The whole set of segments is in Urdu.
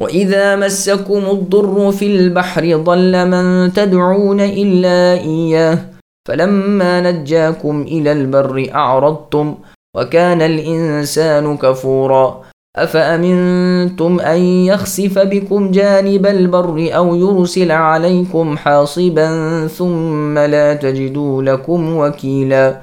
واذا مسكم الضر في البحر ضل من تدعون الا اياه فلما نجاكم إلى البر اعرضتم وكان الانسان كفورا افامنتم ان يخسف بكم جانب البر أو يرسل عليكم حاصبا ثم لا تجدوا لكم وكيلا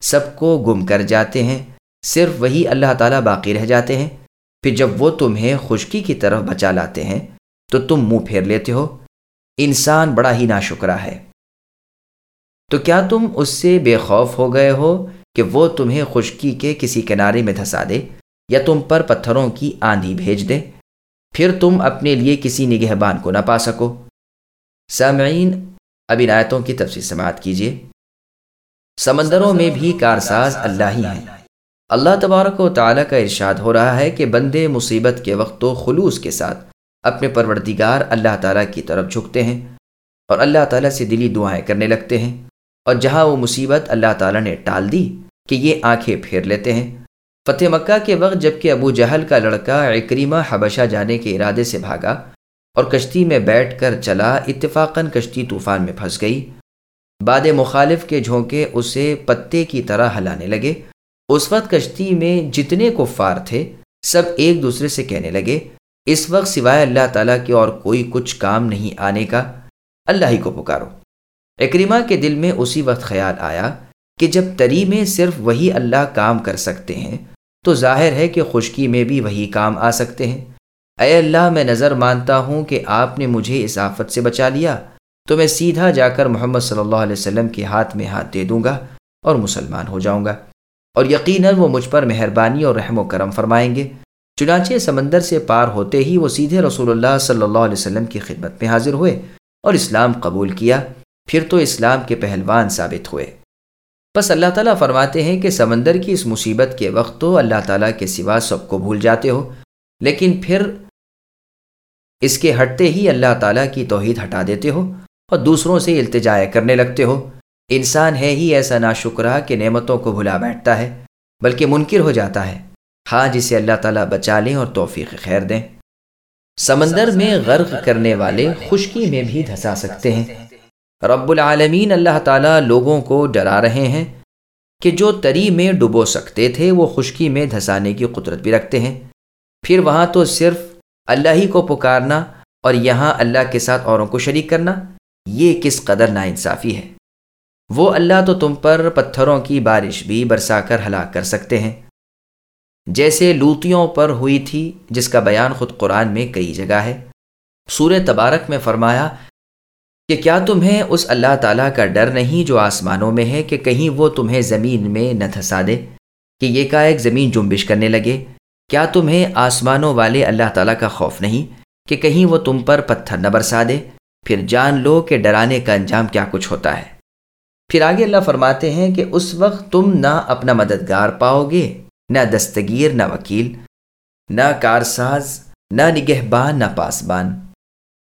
سب کو گم کر جاتے ہیں، صرف وہی اللہ تعالیٰ باقی رہ جاتے ہیں۔ پھر جب وہ تمہیں خشکی کی طرف بچا لاتے ہیں، تو تم منہ پھیر لیتے ہو۔ انسان بڑا ہی ناشکرا ہے۔ تو کیا تم اس سے بے خوف ہو گئے ہو کہ وہ تمہیں خشکی کے کسی کنارے میں دھسا دے یا تم پر پتھروں کی آندھی بھیج دے؟ پھر تم اپنے لیے کسی نگہبان کو نہ پا سکو۔ سامعین، اب ان آیتوں کی تفصیل سماعت کیجیے۔ سمندروں میں بھی کارساز اللہ ہی ہیں۔ اللہ تبارک و تعالیٰ کا ارشاد ہو رہا ہے کہ بندے مصیبت کے وقت و خلوص کے ساتھ اپنے پروردگار اللہ تعالیٰ کی طرف جھکتے ہیں اور اللہ تعالیٰ سے دلی دعائیں کرنے لگتے ہیں۔ اور جہاں وہ مصیبت اللہ تعالیٰ نے ٹال دی کہ یہ آنکھیں پھیر لیتے ہیں۔ فتح مکہ کے وقت جبکہ ابو جہل کا لڑکا اکریمہ حبشہ جانے کے ارادے سے بھاگا اور کشتی میں بیٹھ کر چلا، اتفاقاً کشتی طوفان میں پھنس گئی۔ باد مخالف کے جھونکے اسے پتے کی طرح ہلانے لگے۔ اس وقت کشتی میں جتنے کفار تھے، سب ایک دوسرے سے کہنے لگے، اس وقت سوائے اللہ تعالیٰ کے اور کوئی کچھ کام نہیں آنے کا، اللہ ہی کو پکارو اکریمہ کے دل میں اسی وقت خیال آیا کہ جب تری میں صرف وہی اللہ کام کر سکتے ہیں، تو ظاہر ہے کہ خشکی میں بھی وہی کام آ سکتے ہیں۔ اے اللہ، میں نظر مانتا ہوں کہ آپ نے مجھے اس آفت سے بچا لیا۔ تو میں سیدھا جا کر محمد صلی اللہ علیہ وسلم کے ہاتھ میں ہاتھ دے دوں گا اور مسلمان ہو جاؤں گا۔ اور یقیناً وہ مجھ پر مہربانی اور رحم و کرم فرمائیں گے۔ چنانچہ سمندر سے پار ہوتے ہی وہ سیدھے رسول اللہ صلی اللہ علیہ وسلم کی خدمت میں حاضر ہوئے اور اسلام قبول کیا۔ پھر تو اسلام کے پہلوان ثابت ہوئے۔ بس اللہ تعالیٰ فرماتے ہیں کہ سمندر کی اس مصیبت کے وقت تو اللہ تعالیٰ کے سوا سب کو بھول جاتے ہو، لیکن پھر اس کے ہٹتے ہی اللہ تعالیٰ کی توحید ہٹا دیتے ہو۔ اور دوسروں سے التجائے کرنے لگتے ہو۔ انسان ہے ہی ایسا ناشکرہ کہ نعمتوں کو بھلا بیٹھتا ہے، بلکہ منکر ہو جاتا ہے۔ ہاں جسے اللہ تعالیٰ بچا لیں اور توفیق خیر دیں۔ سمندر میں غرق کرنے والے خشکی میں بھی دھسا سکتے ہیں۔ رب العالمین اللہ تعالیٰ لوگوں کو ڈرا رہے ہیں کہ جو تری میں ڈبو سکتے تھے، وہ خشکی میں دھسانے کی قدرت بھی رکھتے ہیں۔ پھر وہاں تو صرف اللہ ہی کو پکارنا اور یہاں اللہ کے ساتھ اوروں کو شریک کرنا۔ یہ کس قدر ناانصافی ہے؟ وہ اللہ تو تم پر پتھروں کی بارش بھی برسا کر ہلاک کر سکتے ہیں۔ جیسے لوتیوں پر ہوئی تھی، جس کا بیان خود قرآن میں کئی جگہ ہے۔ سور تبارک میں فرمایا کہ کیا تمہیں اس اللہ تعالیٰ کا ڈر نہیں جو آسمانوں میں ہے کہ کہیں وہ تمہیں زمین میں نہ دھسا دے؟ کہ یہ کا ایک زمین جنبش کرنے لگے۔ کیا تمہیں آسمانوں والے اللہ تعالیٰ کا خوف نہیں کہ کہیں وہ تم پر پتھر نہ برسا دے؟ پھر جان لو کہ ڈرانے کا انجام کیا کچھ ہوتا ہے۔ پھر آگے اللہ فرماتے ہیں کہ اس وقت تم نہ اپنا مددگار پاؤ گے، نہ دستگیر، نہ وکیل، نہ کارساز، نہ نگہبان، نہ پاسبان۔